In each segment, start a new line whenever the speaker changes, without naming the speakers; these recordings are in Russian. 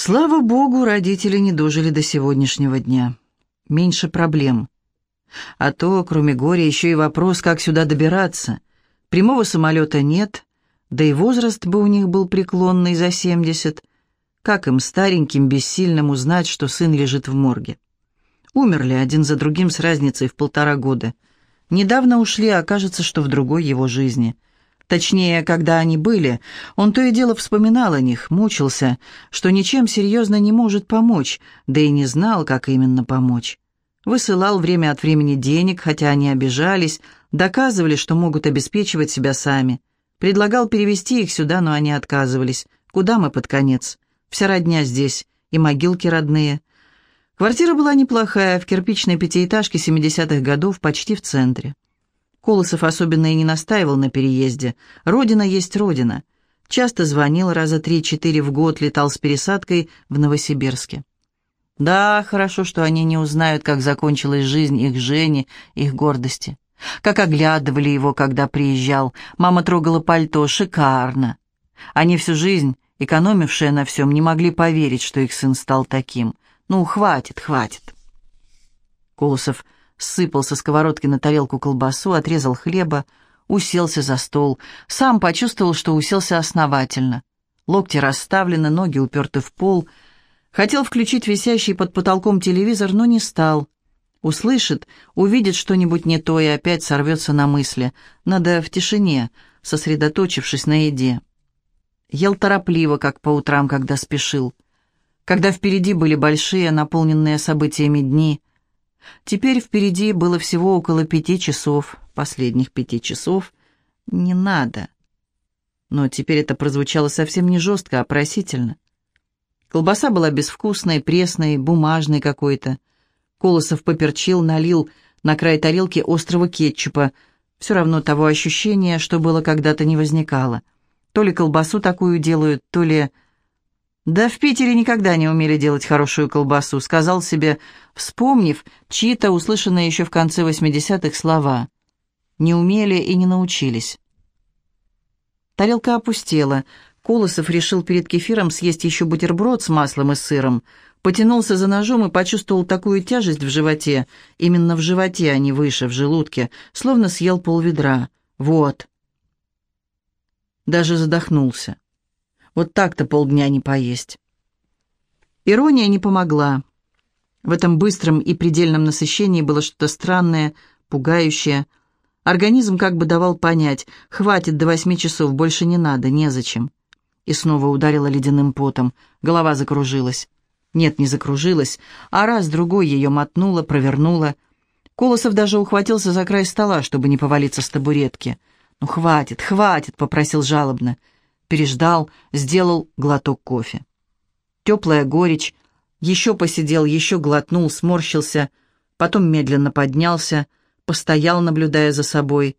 Слава богу, родители не дожили до сегодняшнего дня. Меньше проблем. А то, кроме горя, еще и вопрос, как сюда добираться. Прямого самолета нет, да и возраст бы у них был преклонный за семьдесят. Как им, стареньким, бессильным, узнать, что сын лежит в морге? Умерли один за другим с разницей в полтора года. Недавно ушли, а кажется, что в другой его жизни — Точнее, когда они были, он то и дело вспоминал о них, мучился, что ничем серьезно не может помочь, да и не знал, как именно помочь. Высылал время от времени денег, хотя они обижались, доказывали, что могут обеспечивать себя сами. Предлагал перевести их сюда, но они отказывались. Куда мы под конец? Вся родня здесь, и могилки родные. Квартира была неплохая, в кирпичной пятиэтажке 70-х годов, почти в центре. Колосов особенно и не настаивал на переезде. Родина есть родина. Часто звонил, раза три-четыре в год летал с пересадкой в Новосибирске. Да, хорошо, что они не узнают, как закончилась жизнь их Жени, их гордости. Как оглядывали его, когда приезжал. Мама трогала пальто, шикарно. Они всю жизнь, экономившие на всем, не могли поверить, что их сын стал таким. Ну, хватит, хватит. Колосов сыпал со сковородки на тарелку колбасу, отрезал хлеба, уселся за стол. Сам почувствовал, что уселся основательно. Локти расставлены, ноги уперты в пол. Хотел включить висящий под потолком телевизор, но не стал. Услышит, увидит что-нибудь не то и опять сорвется на мысли. Надо в тишине, сосредоточившись на еде. Ел торопливо, как по утрам, когда спешил. Когда впереди были большие, наполненные событиями дни — Теперь впереди было всего около пяти часов, последних пяти часов. Не надо. Но теперь это прозвучало совсем не жестко, а просительно. Колбаса была безвкусной, пресной, бумажной какой-то. Колосов поперчил, налил на край тарелки острого кетчупа. Все равно того ощущения, что было когда-то, не возникало. То ли колбасу такую делают, то ли... «Да в Питере никогда не умели делать хорошую колбасу», — сказал себе, вспомнив чьи-то услышанные еще в конце 80-х слова. «Не умели и не научились». Тарелка опустела. Колосов решил перед кефиром съесть еще бутерброд с маслом и сыром. Потянулся за ножом и почувствовал такую тяжесть в животе. Именно в животе, а не выше, в желудке. Словно съел полведра. Вот. Даже задохнулся. Вот так-то полдня не поесть. Ирония не помогла. В этом быстром и предельном насыщении было что-то странное, пугающее. Организм как бы давал понять, хватит до восьми часов, больше не надо, незачем. И снова ударила ледяным потом, голова закружилась. Нет, не закружилась, а раз-другой ее мотнула, провернула. Колосов даже ухватился за край стола, чтобы не повалиться с табуретки. «Ну, хватит, хватит», — попросил жалобно переждал, сделал глоток кофе. Теплая горечь, еще посидел, еще глотнул, сморщился, потом медленно поднялся, постоял, наблюдая за собой.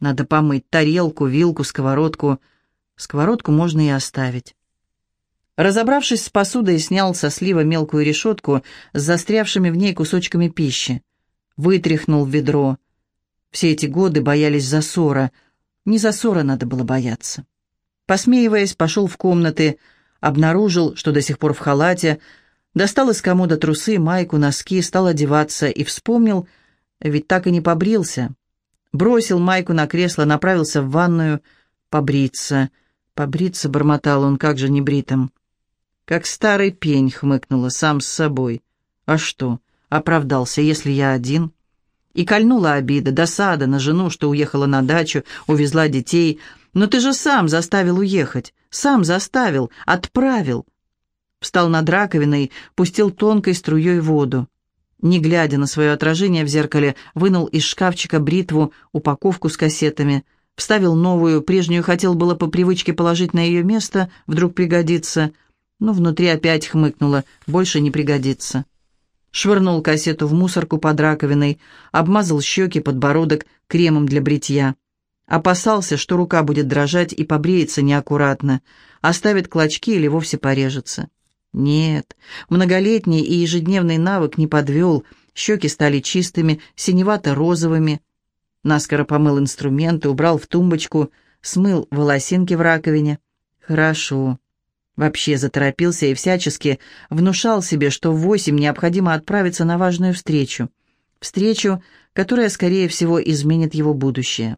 Надо помыть тарелку, вилку, сковородку. Сковородку можно и оставить. Разобравшись с посудой, снял со слива мелкую решетку с застрявшими в ней кусочками пищи. Вытряхнул ведро. Все эти годы боялись засора. Не засора надо было бояться. Посмеиваясь, пошел в комнаты, обнаружил, что до сих пор в халате, достал из комода трусы, майку, носки, стал одеваться и вспомнил, ведь так и не побрился. Бросил майку на кресло, направился в ванную, побриться. Побриться, бормотал он, как же небритым. Как старый пень, хмыкнула, сам с собой. А что, оправдался, если я один? И кольнула обида, досада на жену, что уехала на дачу, увезла детей, «Но ты же сам заставил уехать, сам заставил, отправил». Встал над раковиной, пустил тонкой струей воду. Не глядя на свое отражение в зеркале, вынул из шкафчика бритву, упаковку с кассетами, вставил новую, прежнюю хотел было по привычке положить на ее место, вдруг пригодится, но внутри опять хмыкнуло, больше не пригодится. Швырнул кассету в мусорку под раковиной, обмазал щеки, подбородок кремом для бритья. Опасался, что рука будет дрожать и побреется неаккуратно, оставит клочки или вовсе порежется. Нет, многолетний и ежедневный навык не подвел, щеки стали чистыми, синевато-розовыми. Наскоро помыл инструменты, убрал в тумбочку, смыл волосинки в раковине. Хорошо. Вообще заторопился и всячески внушал себе, что в восемь необходимо отправиться на важную встречу. Встречу, которая, скорее всего, изменит его будущее.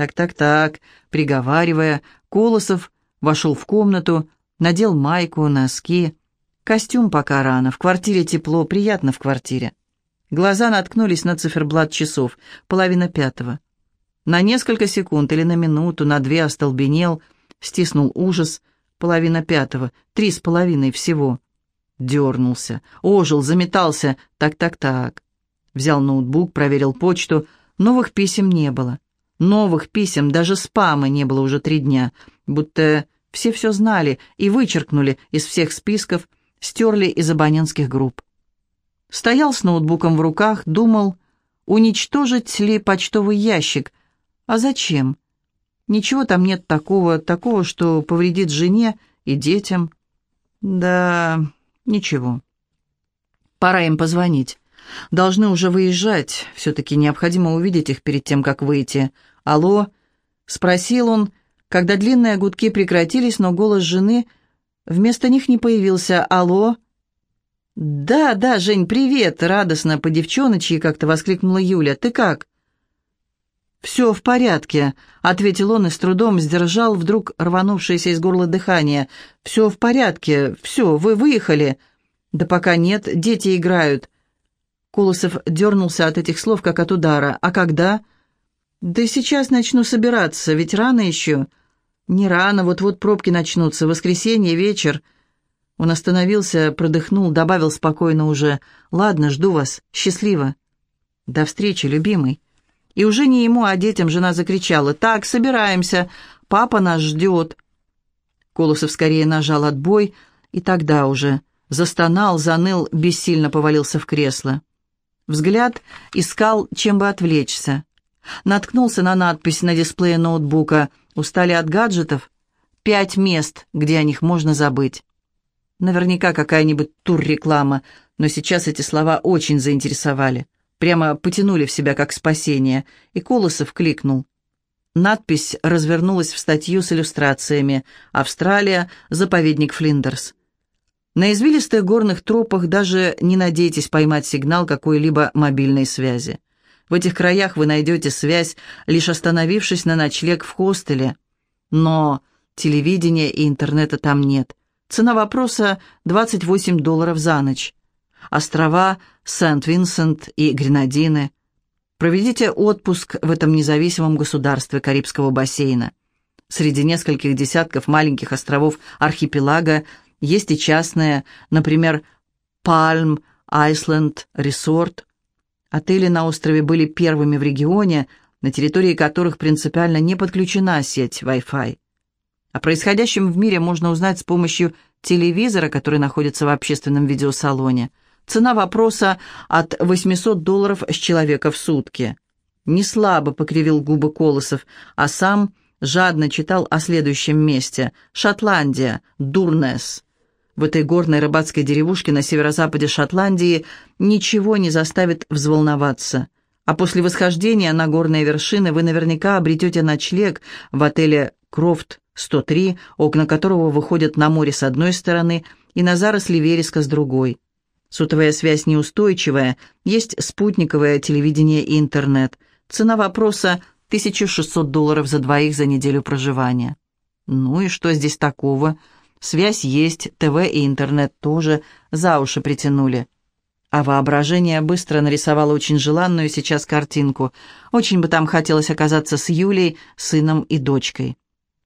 Так-так-так, приговаривая, Колосов вошел в комнату, надел майку, носки. Костюм пока рано, в квартире тепло, приятно в квартире. Глаза наткнулись на циферблат часов, половина пятого. На несколько секунд или на минуту, на две остолбенел, стиснул ужас, половина пятого, три с половиной всего. Дернулся, ожил, заметался, так-так-так. Взял ноутбук, проверил почту, новых писем не было. Новых писем, даже спама не было уже три дня, будто все все знали и вычеркнули из всех списков, стерли из абонентских групп. Стоял с ноутбуком в руках, думал, уничтожить ли почтовый ящик. А зачем? Ничего там нет такого, такого, что повредит жене и детям. Да, ничего. Пора им позвонить. Должны уже выезжать. Все-таки необходимо увидеть их перед тем, как выйти. «Алло?» — спросил он, когда длинные гудки прекратились, но голос жены вместо них не появился. «Алло?» «Да, да, Жень, привет!» — радостно по девчоночьи как-то воскликнула Юля. «Ты как?» «Все в порядке», — ответил он и с трудом сдержал вдруг рванувшееся из горла дыхание. «Все в порядке, все, вы выехали?» «Да пока нет, дети играют». Колосов дернулся от этих слов, как от удара. «А когда?» «Да сейчас начну собираться, ведь рано еще». «Не рано, вот-вот пробки начнутся, воскресенье, вечер». Он остановился, продыхнул, добавил спокойно уже. «Ладно, жду вас. Счастливо». «До встречи, любимый». И уже не ему, а детям жена закричала. «Так, собираемся. Папа нас ждет». Колосов скорее нажал отбой, и тогда уже застонал, заныл, бессильно повалился в кресло. Взгляд искал, чем бы отвлечься. Наткнулся на надпись на дисплее ноутбука «Устали от гаджетов?» «Пять мест, где о них можно забыть». Наверняка какая-нибудь тур-реклама, но сейчас эти слова очень заинтересовали. Прямо потянули в себя как спасение, и Колосов кликнул. Надпись развернулась в статью с иллюстрациями «Австралия. Заповедник Флиндерс». На извилистых горных тропах даже не надейтесь поймать сигнал какой-либо мобильной связи. В этих краях вы найдете связь, лишь остановившись на ночлег в хостеле. Но телевидения и интернета там нет. Цена вопроса – 28 долларов за ночь. Острова Сент-Винсент и Гренадины. Проведите отпуск в этом независимом государстве Карибского бассейна. Среди нескольких десятков маленьких островов архипелага есть и частные, например, Palm Island Resort. Отели на острове были первыми в регионе, на территории которых принципиально не подключена сеть Wi-Fi. О происходящем в мире можно узнать с помощью телевизора, который находится в общественном видеосалоне. Цена вопроса от 800 долларов с человека в сутки. Не слабо покривил губы Колосов, а сам жадно читал о следующем месте. Шотландия, Дурнес. В этой горной рыбацкой деревушке на северо-западе Шотландии ничего не заставит взволноваться. А после восхождения на горные вершины вы наверняка обретете ночлег в отеле «Крофт 103, окна которого выходят на море с одной стороны и на заросли вереска с другой. Сотовая связь неустойчивая, есть спутниковое телевидение и интернет. Цена вопроса – 1600 долларов за двоих за неделю проживания. Ну и что здесь такого? Связь есть, ТВ и интернет тоже за уши притянули. А воображение быстро нарисовало очень желанную сейчас картинку. Очень бы там хотелось оказаться с Юлей, сыном и дочкой.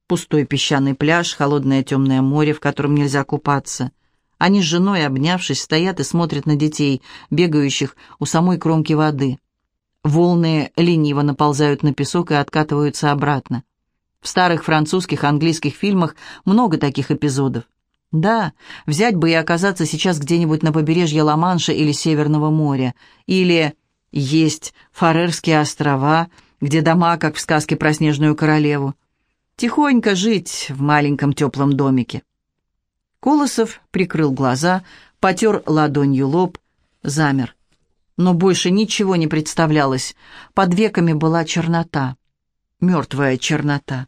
Пустой песчаный пляж, холодное темное море, в котором нельзя купаться. Они с женой, обнявшись, стоят и смотрят на детей, бегающих у самой кромки воды. Волны лениво наползают на песок и откатываются обратно. В старых французских, английских фильмах много таких эпизодов. Да, взять бы и оказаться сейчас где-нибудь на побережье Ла-Манша или Северного моря. Или есть Фарерские острова, где дома, как в сказке про Снежную королеву. Тихонько жить в маленьком теплом домике. Колосов прикрыл глаза, потер ладонью лоб, замер. Но больше ничего не представлялось. Под веками была чернота, мертвая чернота.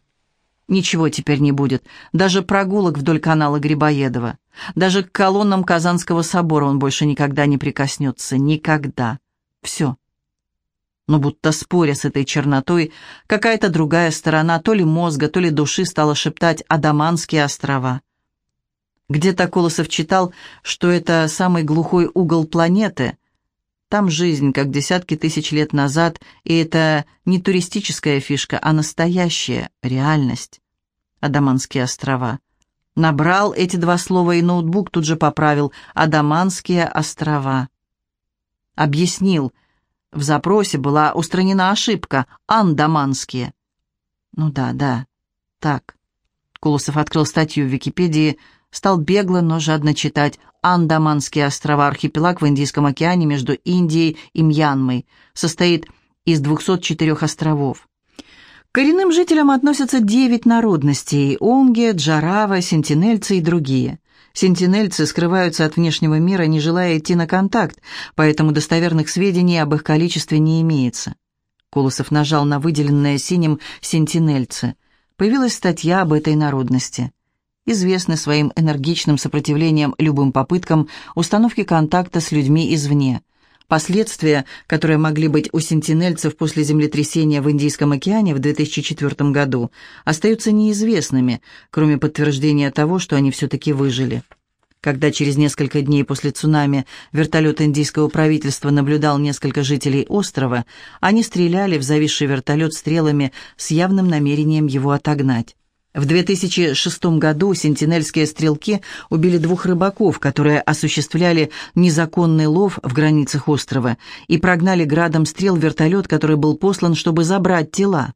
Ничего теперь не будет, даже прогулок вдоль канала Грибоедова. Даже к колоннам Казанского собора он больше никогда не прикоснется. Никогда. Все. Но будто споря с этой чернотой, какая-то другая сторона, то ли мозга, то ли души, стала шептать «Адаманские острова». Где-то Колосов читал, что это самый глухой угол планеты. Там жизнь, как десятки тысяч лет назад, и это не туристическая фишка, а настоящая реальность. Адаманские острова. Набрал эти два слова, и ноутбук тут же поправил «Адаманские острова». Объяснил. В запросе была устранена ошибка «Андаманские». Ну да, да, так. Колосов открыл статью в Википедии стал бегло, но жадно читать Андаманские острова, архипелаг в Индийском океане между Индией и Мьянмой, состоит из 204 островов. К коренным жителям относятся 9 народностей – Онге, Джарава, сентинельцы и другие. Сентинельцы скрываются от внешнего мира, не желая идти на контакт, поэтому достоверных сведений об их количестве не имеется. Колосов нажал на выделенное синим «Сентинельцы». Появилась статья об этой народности известны своим энергичным сопротивлением любым попыткам установки контакта с людьми извне. Последствия, которые могли быть у сентинельцев после землетрясения в Индийском океане в 2004 году, остаются неизвестными, кроме подтверждения того, что они все-таки выжили. Когда через несколько дней после цунами вертолет индийского правительства наблюдал несколько жителей острова, они стреляли в зависший вертолет стрелами с явным намерением его отогнать. В 2006 году сентинельские стрелки убили двух рыбаков, которые осуществляли незаконный лов в границах острова, и прогнали градом стрел вертолет, который был послан, чтобы забрать тела.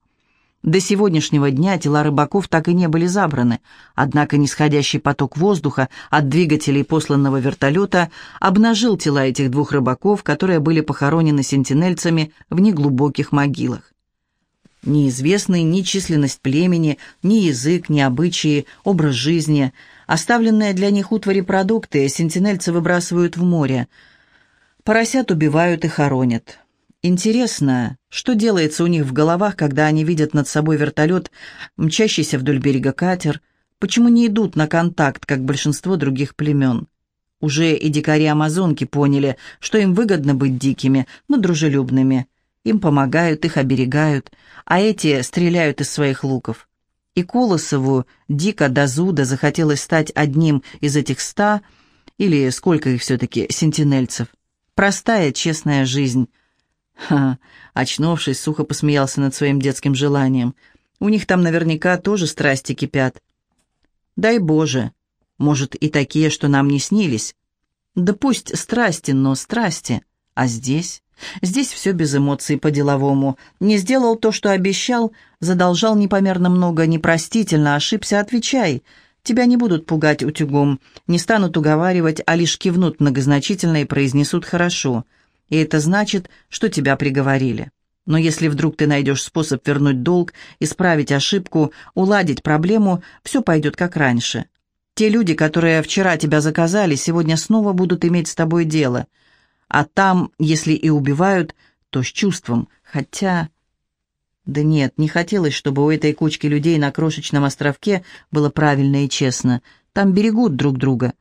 До сегодняшнего дня тела рыбаков так и не были забраны, однако нисходящий поток воздуха от двигателей посланного вертолета обнажил тела этих двух рыбаков, которые были похоронены сентинельцами в неглубоких могилах. Неизвестны ни численность племени, ни язык, ни обычаи, образ жизни. Оставленные для них утвари продукты сентинельцы выбрасывают в море. Поросят убивают и хоронят. Интересно, что делается у них в головах, когда они видят над собой вертолет, мчащийся вдоль берега катер? Почему не идут на контакт, как большинство других племен? Уже и дикари-амазонки поняли, что им выгодно быть дикими, но дружелюбными. Им помогают, их оберегают, а эти стреляют из своих луков. И Колосову дико до зуда захотелось стать одним из этих ста, или сколько их все-таки, сентинельцев. Простая, честная жизнь. Ха, очнувшись, сухо посмеялся над своим детским желанием. У них там наверняка тоже страсти кипят. Дай Боже, может, и такие, что нам не снились. Да пусть страсти, но страсти. А здесь? Здесь все без эмоций по-деловому. Не сделал то, что обещал, задолжал непомерно много, непростительно, ошибся, отвечай. Тебя не будут пугать утюгом, не станут уговаривать, а лишь кивнут многозначительно и произнесут «хорошо». И это значит, что тебя приговорили. Но если вдруг ты найдешь способ вернуть долг, исправить ошибку, уладить проблему, все пойдет как раньше. Те люди, которые вчера тебя заказали, сегодня снова будут иметь с тобой дело – а там, если и убивают, то с чувством, хотя... Да нет, не хотелось, чтобы у этой кучки людей на крошечном островке было правильно и честно. Там берегут друг друга.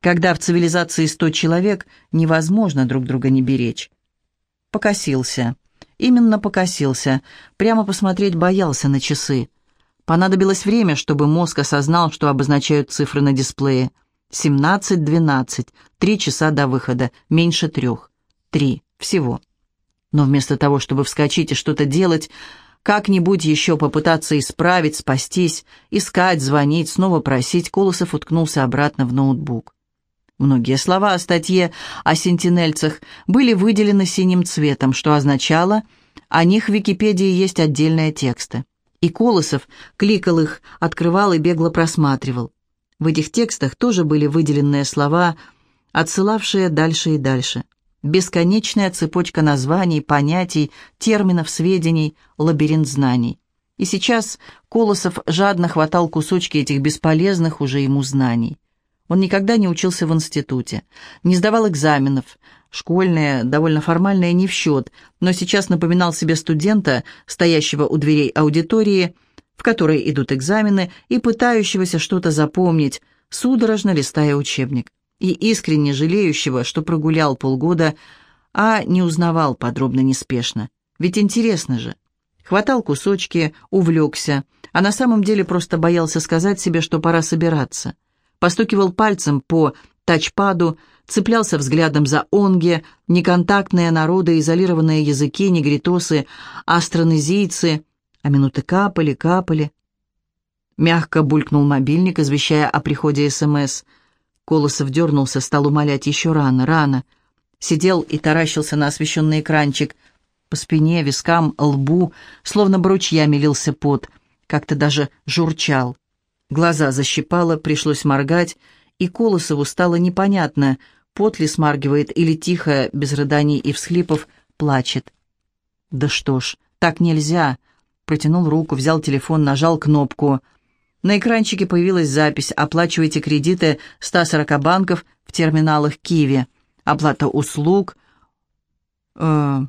Когда в цивилизации сто человек, невозможно друг друга не беречь. Покосился. Именно покосился. Прямо посмотреть боялся на часы. Понадобилось время, чтобы мозг осознал, что обозначают цифры на дисплее. Семнадцать, двенадцать, три часа до выхода, меньше трех. Три, всего. Но вместо того, чтобы вскочить и что-то делать, как-нибудь еще попытаться исправить, спастись, искать, звонить, снова просить, Колосов уткнулся обратно в ноутбук. Многие слова о статье о сентинельцах были выделены синим цветом, что означало, о них в Википедии есть отдельные тексты. И Колосов кликал их, открывал и бегло просматривал. В этих текстах тоже были выделенные слова, отсылавшие дальше и дальше. Бесконечная цепочка названий, понятий, терминов, сведений, лабиринт знаний. И сейчас Колосов жадно хватал кусочки этих бесполезных уже ему знаний. Он никогда не учился в институте, не сдавал экзаменов, школьные, довольно формальные не в счет, но сейчас напоминал себе студента, стоящего у дверей аудитории, в которой идут экзамены, и пытающегося что-то запомнить, судорожно листая учебник, и искренне жалеющего, что прогулял полгода, а не узнавал подробно неспешно. Ведь интересно же. Хватал кусочки, увлекся, а на самом деле просто боялся сказать себе, что пора собираться. Постукивал пальцем по тачпаду, цеплялся взглядом за онги, неконтактные народы, изолированные языки, негритосы, астронезийцы, а минуты капали, капали. Мягко булькнул мобильник, извещая о приходе СМС. Колосов дернулся, стал умолять еще рано, рано. Сидел и таращился на освещенный экранчик. По спине, вискам, лбу, словно бручьями лился пот, как-то даже журчал. Глаза защипало, пришлось моргать, и Колосову стало непонятно, пот ли смаргивает или тихо, без рыданий и всхлипов, плачет. «Да что ж, так нельзя!» Протянул руку, взял телефон, нажал кнопку. На экранчике появилась запись «Оплачивайте кредиты 140 банков в терминалах Киви». Оплата услуг. Э,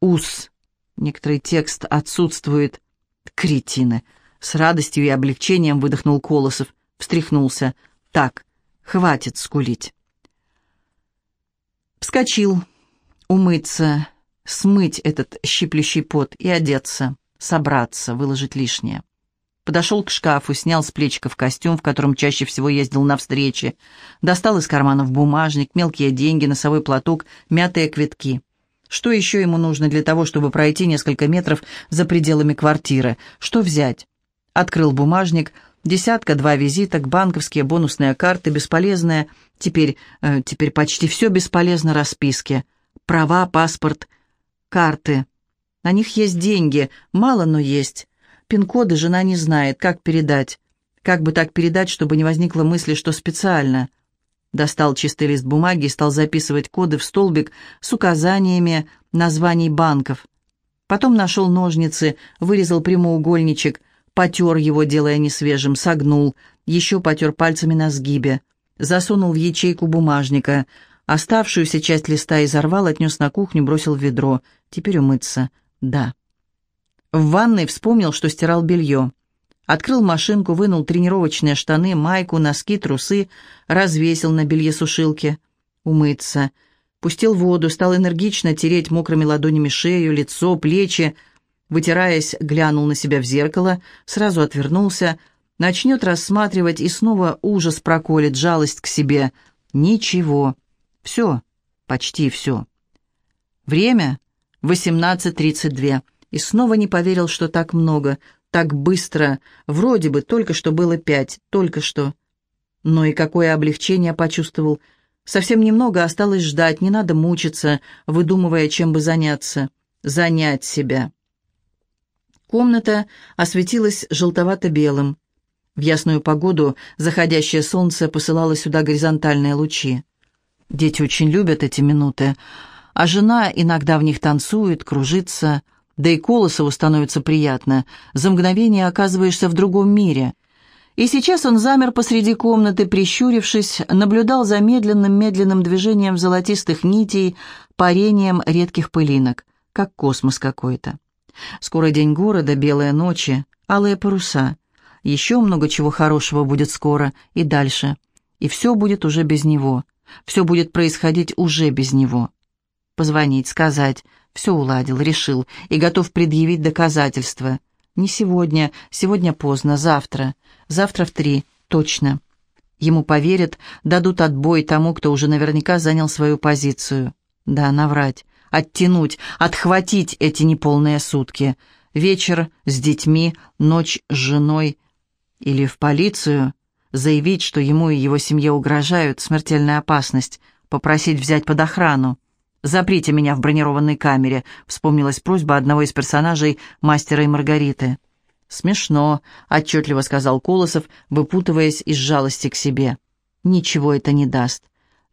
УС. Некоторый текст отсутствует. Кретины. С радостью и облегчением выдохнул Колосов. Встряхнулся. Так, хватит скулить. Вскочил. Умыться, смыть этот щиплющий пот и одеться, собраться, выложить лишнее. Подошел к шкафу, снял с плечиков костюм, в котором чаще всего ездил на встречи, достал из карманов бумажник, мелкие деньги, носовой платок, мятые квитки. Что еще ему нужно для того, чтобы пройти несколько метров за пределами квартиры? Что взять? Открыл бумажник, десятка-два визиток, банковские бонусные карты, бесполезные, теперь, э, теперь почти все бесполезно, расписки. Права, паспорт, карты. На них есть деньги, мало, но есть. Пин-коды жена не знает, как передать. Как бы так передать, чтобы не возникло мысли, что специально. Достал чистый лист бумаги и стал записывать коды в столбик с указаниями названий банков. Потом нашел ножницы, вырезал прямоугольничек, потер его, делая несвежим, согнул, еще потер пальцами на сгибе, засунул в ячейку бумажника, оставшуюся часть листа изорвал, отнес на кухню, бросил в ведро. Теперь умыться. Да. В ванной вспомнил, что стирал белье. Открыл машинку, вынул тренировочные штаны, майку, носки, трусы, развесил на белье сушилке. Умыться. Пустил воду, стал энергично тереть мокрыми ладонями шею, лицо, плечи. Вытираясь, глянул на себя в зеркало, сразу отвернулся. Начнет рассматривать, и снова ужас проколет, жалость к себе. Ничего. Все. Почти все. Время — 18.32 и снова не поверил, что так много, так быстро, вроде бы только что было пять, только что. Но и какое облегчение почувствовал. Совсем немного осталось ждать, не надо мучиться, выдумывая, чем бы заняться. Занять себя. Комната осветилась желтовато-белым. В ясную погоду заходящее солнце посылало сюда горизонтальные лучи. Дети очень любят эти минуты, а жена иногда в них танцует, кружится, да и Колосову становится приятно. За мгновение оказываешься в другом мире. И сейчас он замер посреди комнаты, прищурившись, наблюдал за медленным-медленным движением золотистых нитей, парением редких пылинок, как космос какой-то. Скоро день города, белые ночи, алые паруса. Еще много чего хорошего будет скоро и дальше. И все будет уже без него. Все будет происходить уже без него. Позвонить, сказать, все уладил, решил и готов предъявить доказательства. Не сегодня, сегодня поздно, завтра. Завтра в три, точно. Ему поверят, дадут отбой тому, кто уже наверняка занял свою позицию. Да, наврать, оттянуть, отхватить эти неполные сутки. Вечер с детьми, ночь с женой. Или в полицию. Заявить, что ему и его семье угрожают смертельная опасность. Попросить взять под охрану. «Заприте меня в бронированной камере», — вспомнилась просьба одного из персонажей «Мастера и Маргариты». «Смешно», — отчетливо сказал Колосов, выпутываясь из жалости к себе. «Ничего это не даст.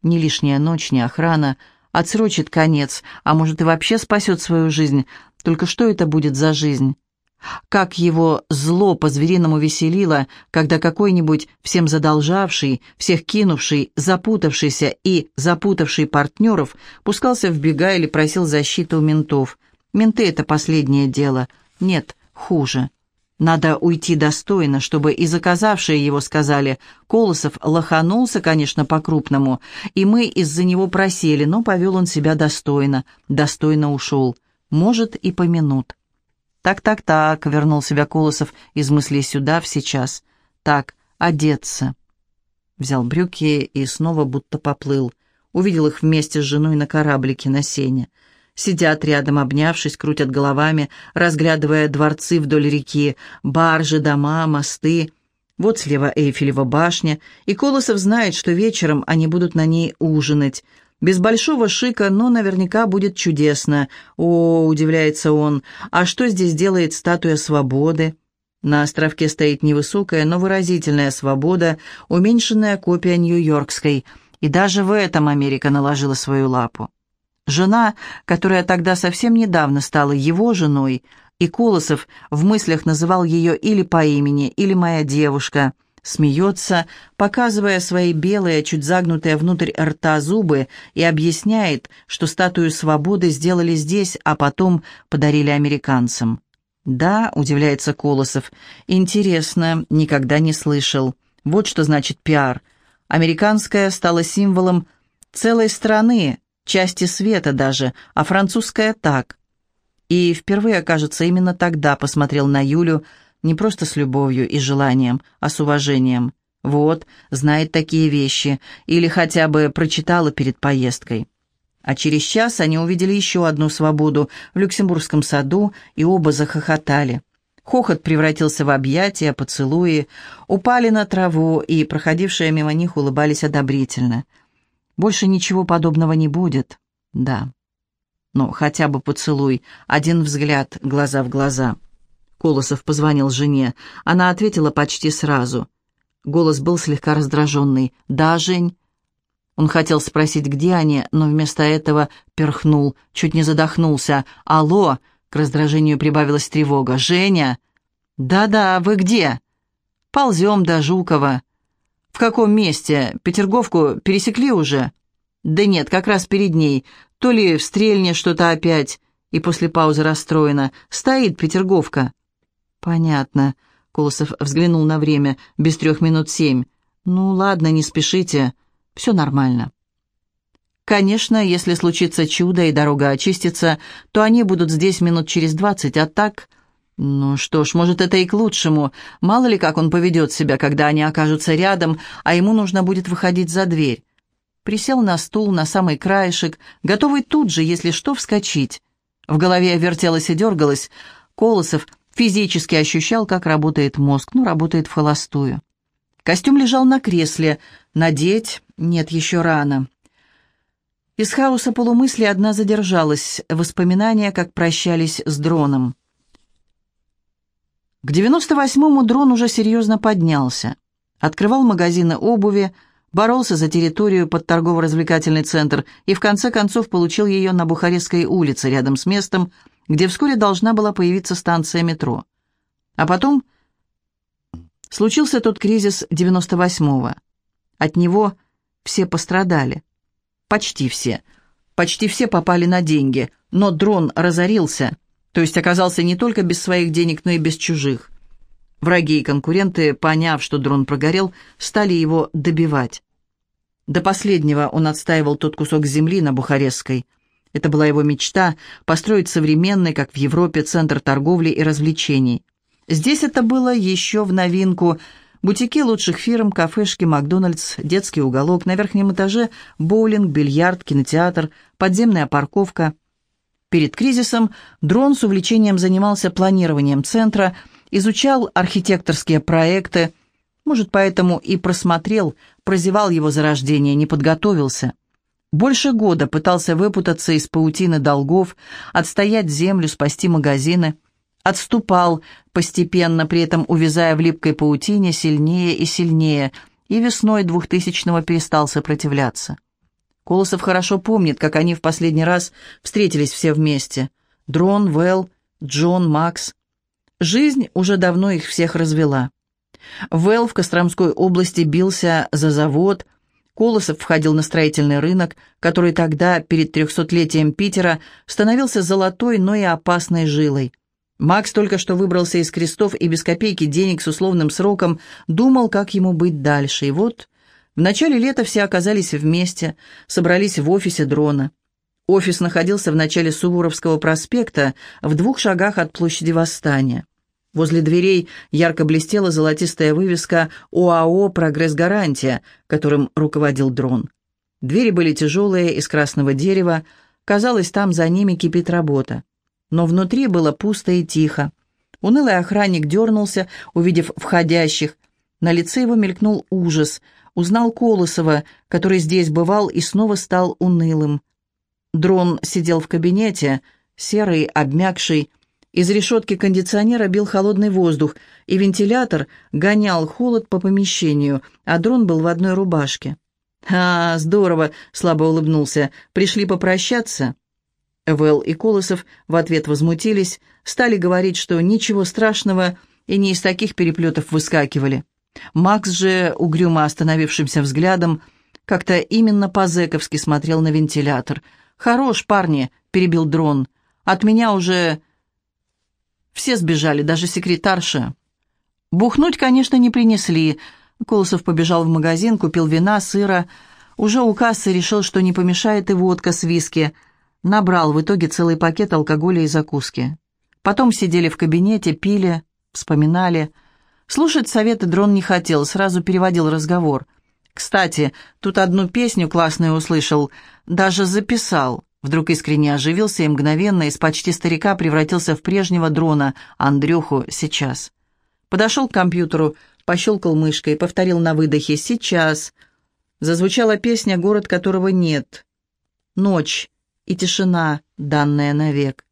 Ни лишняя ночь, ни охрана. Отсрочит конец, а может и вообще спасет свою жизнь. Только что это будет за жизнь? Как его зло по-звериному веселило, когда какой-нибудь всем задолжавший, всех кинувший, запутавшийся и запутавший партнеров пускался в бега или просил защиты у ментов. Менты — это последнее дело. Нет, хуже. Надо уйти достойно, чтобы и заказавшие его сказали, Колосов лоханулся, конечно, по-крупному, и мы из-за него просели, но повел он себя достойно, достойно ушел. Может, и помянут. «Так-так-так», — вернул себя Колосов из мыслей сюда, в сейчас. «Так, одеться». Взял брюки и снова будто поплыл. Увидел их вместе с женой на кораблике на сене. Сидят рядом, обнявшись, крутят головами, разглядывая дворцы вдоль реки, баржи, дома, мосты. Вот слева Эйфелева башня, и Колосов знает, что вечером они будут на ней ужинать. Без большого шика, но наверняка будет чудесно. О, удивляется он, а что здесь делает статуя свободы? На островке стоит невысокая, но выразительная свобода, уменьшенная копия нью-йоркской, и даже в этом Америка наложила свою лапу. Жена, которая тогда совсем недавно стала его женой, и Колосов в мыслях называл ее или по имени, или «моя девушка», смеется, показывая свои белые, чуть загнутые внутрь рта зубы, и объясняет, что статую свободы сделали здесь, а потом подарили американцам. «Да», — удивляется Колосов, — «интересно, никогда не слышал. Вот что значит пиар. Американская стала символом целой страны, части света даже, а французская так. И впервые, кажется, именно тогда посмотрел на Юлю не просто с любовью и желанием, а с уважением. Вот, знает такие вещи, или хотя бы прочитала перед поездкой. А через час они увидели еще одну свободу в Люксембургском саду, и оба захохотали. Хохот превратился в объятия, поцелуи, упали на траву, и проходившие мимо них улыбались одобрительно – больше ничего подобного не будет. Да. Но хотя бы поцелуй, один взгляд, глаза в глаза. Колосов позвонил жене. Она ответила почти сразу. Голос был слегка раздраженный. «Да, Жень?» Он хотел спросить, где они, но вместо этого перхнул, чуть не задохнулся. «Алло!» — к раздражению прибавилась тревога. «Женя!» «Да-да, вы где?» «Ползем до Жукова». «В каком месте? Петерговку пересекли уже?» «Да нет, как раз перед ней. То ли в стрельне что-то опять». И после паузы расстроена. «Стоит Петерговка». «Понятно». Колосов взглянул на время. «Без трех минут семь». «Ну ладно, не спешите. Все нормально». Конечно, если случится чудо и дорога очистится, то они будут здесь минут через двадцать, а так... Ну что ж, может, это и к лучшему. Мало ли, как он поведет себя, когда они окажутся рядом, а ему нужно будет выходить за дверь. Присел на стул, на самый краешек, готовый тут же, если что, вскочить. В голове вертелось и дергалось. Колосов физически ощущал, как работает мозг, ну, работает в холостую. Костюм лежал на кресле. Надеть? Нет, еще рано. Из хаоса полумысли одна задержалась. Воспоминания, как прощались с дроном. К 98-му дрон уже серьезно поднялся. Открывал магазины обуви, боролся за территорию под торгово-развлекательный центр и в конце концов получил ее на Бухарестской улице, рядом с местом, где вскоре должна была появиться станция метро. А потом случился тот кризис 98-го. От него все пострадали. Почти все. Почти все попали на деньги, но дрон разорился – то есть оказался не только без своих денег, но и без чужих. Враги и конкуренты, поняв, что дрон прогорел, стали его добивать. До последнего он отстаивал тот кусок земли на Бухарестской. Это была его мечта – построить современный, как в Европе, центр торговли и развлечений. Здесь это было еще в новинку. Бутики лучших фирм, кафешки, Макдональдс, детский уголок, на верхнем этаже боулинг, бильярд, кинотеатр, подземная парковка – Перед кризисом Дрон с увлечением занимался планированием центра, изучал архитекторские проекты, может, поэтому и просмотрел, прозевал его зарождение, не подготовился. Больше года пытался выпутаться из паутины долгов, отстоять землю, спасти магазины. Отступал, постепенно, при этом увязая в липкой паутине сильнее и сильнее, и весной двухтысячного перестал сопротивляться. Колосов хорошо помнит, как они в последний раз встретились все вместе. Дрон, Вэл, Джон, Макс. Жизнь уже давно их всех развела. Вэл в Костромской области бился за завод. Колосов входил на строительный рынок, который тогда, перед трехсотлетием Питера, становился золотой, но и опасной жилой. Макс только что выбрался из крестов и без копейки денег с условным сроком думал, как ему быть дальше. И вот в начале лета все оказались вместе, собрались в офисе дрона. Офис находился в начале Суворовского проспекта, в двух шагах от площади Восстания. Возле дверей ярко блестела золотистая вывеска ОАО «Прогресс-гарантия», которым руководил дрон. Двери были тяжелые, из красного дерева, казалось, там за ними кипит работа но внутри было пусто и тихо. Унылый охранник дернулся, увидев входящих. На лице его мелькнул ужас. Узнал Колосова, который здесь бывал и снова стал унылым. Дрон сидел в кабинете, серый, обмякший. Из решетки кондиционера бил холодный воздух, и вентилятор гонял холод по помещению, а дрон был в одной рубашке. «А, здорово!» — слабо улыбнулся. «Пришли попрощаться?» Вэл и Колосов в ответ возмутились, стали говорить, что ничего страшного и не из таких переплетов выскакивали. Макс же, угрюмо остановившимся взглядом, как-то именно по-зэковски смотрел на вентилятор. «Хорош, парни!» — перебил дрон. «От меня уже...» Все сбежали, даже секретарша. Бухнуть, конечно, не принесли. Колосов побежал в магазин, купил вина, сыра. Уже у кассы решил, что не помешает и водка с виски — Набрал в итоге целый пакет алкоголя и закуски. Потом сидели в кабинете, пили, вспоминали. Слушать советы дрон не хотел, сразу переводил разговор. «Кстати, тут одну песню классную услышал, даже записал». Вдруг искренне оживился и мгновенно из почти старика превратился в прежнего дрона, Андрюху, сейчас. Подошел к компьютеру, пощелкал мышкой, повторил на выдохе «сейчас». Зазвучала песня «Город, которого нет». Ночь и тишина, данная навек.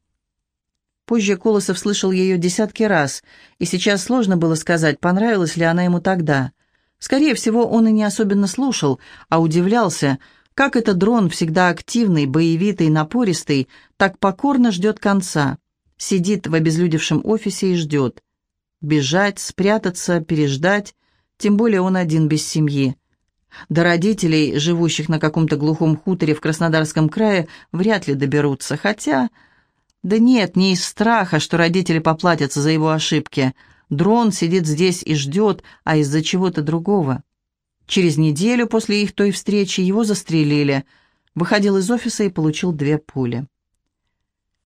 Позже Колосов слышал ее десятки раз, и сейчас сложно было сказать, понравилась ли она ему тогда. Скорее всего, он и не особенно слушал, а удивлялся, как этот дрон, всегда активный, боевитый, напористый, так покорно ждет конца. Сидит в обезлюдевшем офисе и ждет. Бежать, спрятаться, переждать, тем более он один без семьи. До родителей, живущих на каком-то глухом хуторе в Краснодарском крае, вряд ли доберутся, хотя... Да нет, не из страха, что родители поплатятся за его ошибки. Дрон сидит здесь и ждет, а из-за чего-то другого. Через неделю после их той встречи его застрелили. Выходил из офиса и получил две пули.